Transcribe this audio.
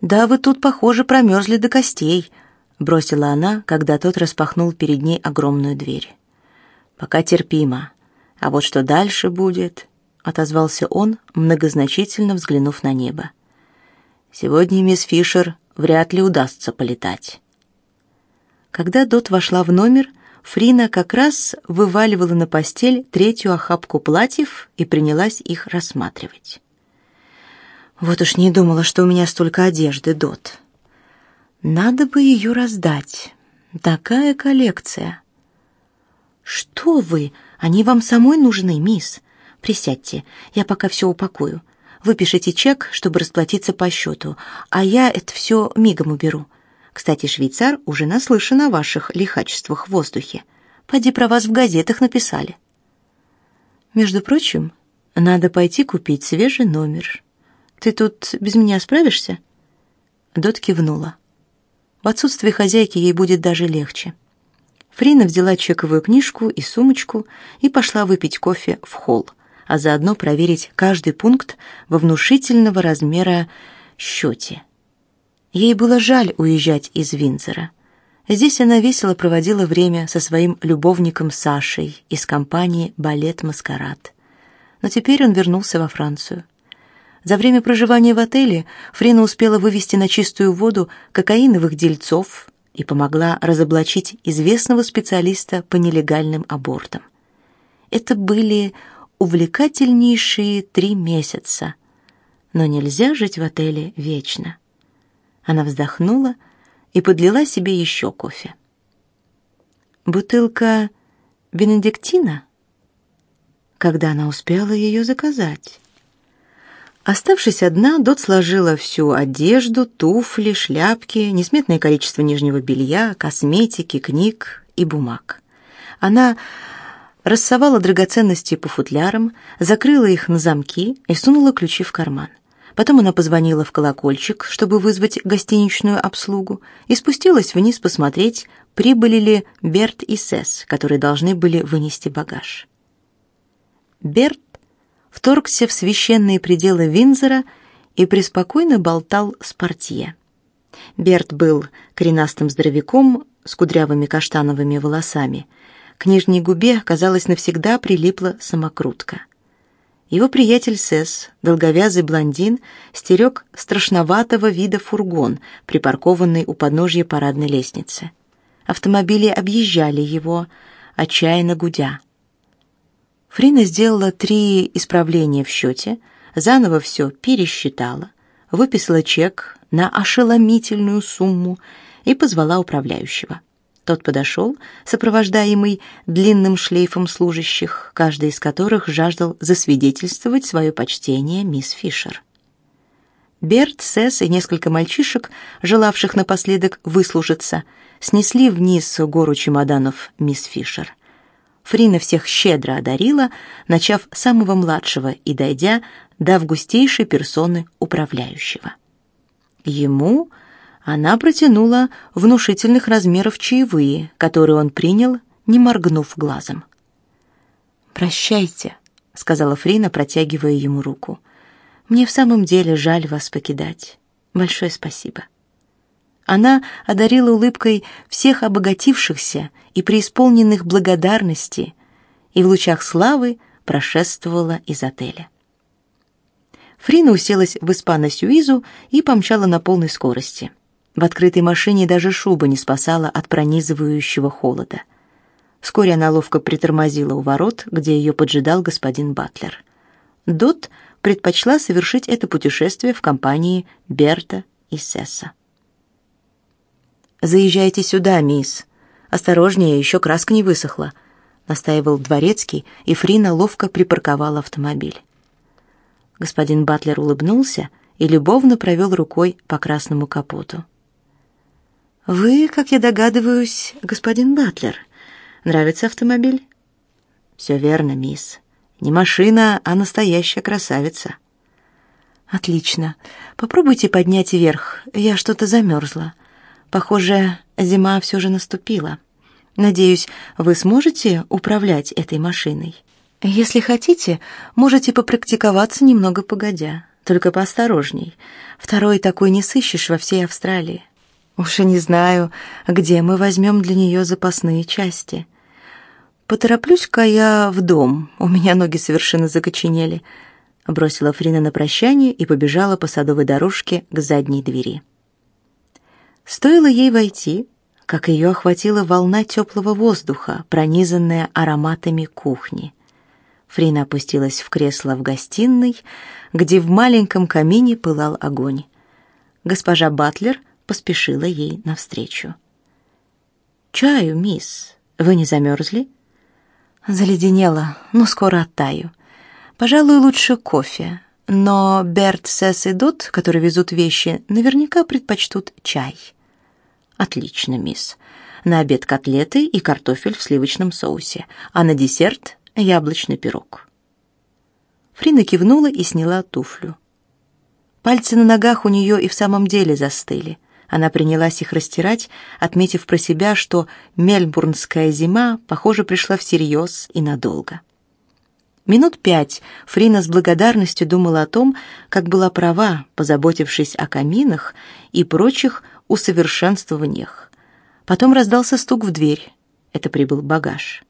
«Да вы тут, похоже, промерзли до костей», — бросила она, когда тот распахнул перед ней огромную дверь. «Пока терпимо. А вот что дальше будет?» — отозвался он, многозначительно взглянув на небо. «Сегодня мисс Фишер вряд ли удастся полетать». Когда Дот вошла в номер, Фрина как раз вываливала на постель третью охапку платьев и принялась их рассматривать. Вот уж не думала, что у меня столько одежды, Дот. Надо бы ее раздать. Такая коллекция. Что вы? Они вам самой нужны, мисс. Присядьте, я пока все упакую. Выпишите чек, чтобы расплатиться по счету, а я это все мигом уберу. Кстати, швейцар уже наслышан о ваших лихачествах в воздухе. Поди про вас в газетах написали. Между прочим, надо пойти купить свежий номер. Ты тут без меня справишься? Дот кивнула. В отсутствие хозяйки ей будет даже легче. Фрина взяла чековую книжку и сумочку и пошла выпить кофе в холл, а заодно проверить каждый пункт во внушительного размера счете. Ей было жаль уезжать из Винзора. Здесь она весело проводила время со своим любовником Сашей из компании «Балет Маскарад». Но теперь он вернулся во Францию. За время проживания в отеле Фрина успела вывести на чистую воду кокаиновых дельцов и помогла разоблачить известного специалиста по нелегальным абортам. Это были увлекательнейшие три месяца. Но нельзя жить в отеле вечно. Она вздохнула и подлила себе еще кофе. Бутылка бенедиктина? Когда она успела ее заказать? Оставшись одна, Дот сложила всю одежду, туфли, шляпки, несметное количество нижнего белья, косметики, книг и бумаг. Она рассовала драгоценности по футлярам, закрыла их на замки и сунула ключи в карман. Потом она позвонила в колокольчик, чтобы вызвать гостиничную обслугу, и спустилась вниз посмотреть, прибыли ли Берт и Сесс, которые должны были вынести багаж. Берт вторгся в священные пределы Винзора и преспокойно болтал с портье. Берт был коренастым здоровяком с кудрявыми каштановыми волосами. К нижней губе, казалось, навсегда прилипла самокрутка. Его приятель Сес, долговязый блондин, стерег страшноватого вида фургон, припаркованный у подножья парадной лестницы. Автомобили объезжали его, отчаянно гудя. Фрина сделала три исправления в счете, заново все пересчитала, выписала чек на ошеломительную сумму и позвала управляющего. Тот подошел, сопровождаемый длинным шлейфом служащих, каждый из которых жаждал засвидетельствовать свое почтение мисс Фишер. Берт, Сесс и несколько мальчишек, желавших напоследок выслужиться, снесли вниз гору чемоданов мисс Фишер. Фрина всех щедро одарила, начав с самого младшего и дойдя до августейшей персоны управляющего. Ему она протянула внушительных размеров чаевые, которые он принял, не моргнув глазом. «Прощайте», — сказала Фрина, протягивая ему руку. «Мне в самом деле жаль вас покидать. Большое спасибо». Она одарила улыбкой всех обогатившихся и преисполненных благодарности, и в лучах славы прошествовала из отеля. Фрина уселась в испано-сюизу и помчала на полной скорости. В открытой машине даже шуба не спасала от пронизывающего холода. Вскоре она ловко притормозила у ворот, где ее поджидал господин Батлер. Дот предпочла совершить это путешествие в компании Берта и Сесса. «Заезжайте сюда, мисс. Осторожнее, еще краска не высохла», — настаивал дворецкий, и Фрина ловко припарковала автомобиль. Господин Батлер улыбнулся и любовно провел рукой по красному капоту. Вы, как я догадываюсь, господин Батлер. Нравится автомобиль? Все верно, мисс. Не машина, а настоящая красавица. Отлично. Попробуйте поднять вверх. Я что-то замерзла. Похоже, зима все же наступила. Надеюсь, вы сможете управлять этой машиной. Если хотите, можете попрактиковаться немного погодя. Только поосторожней. Второй такой не сыщешь во всей Австралии. Уж и не знаю, где мы возьмем для нее запасные части. Потороплюсь-ка я в дом. У меня ноги совершенно закоченели. Бросила Фрина на прощание и побежала по садовой дорожке к задней двери. Стоило ей войти, как ее охватила волна теплого воздуха, пронизанная ароматами кухни. Фрина опустилась в кресло в гостиной, где в маленьком камине пылал огонь. Госпожа Батлер поспешила ей навстречу. «Чаю, мисс. Вы не замерзли?» «Заледенела, но скоро оттаю. Пожалуй, лучше кофе. Но Берт, Сесс и Дот, которые везут вещи, наверняка предпочтут чай». «Отлично, мисс. На обед котлеты и картофель в сливочном соусе, а на десерт яблочный пирог. Фрина кивнула и сняла туфлю. Пальцы на ногах у нее и в самом деле застыли. Она принялась их растирать, отметив про себя, что мельбурнская зима, похоже, пришла всерьез и надолго. Минут пять Фрина с благодарностью думала о том, как была права, позаботившись о каминах и прочих усовершенствованиях. Потом раздался стук в дверь. Это прибыл багаж.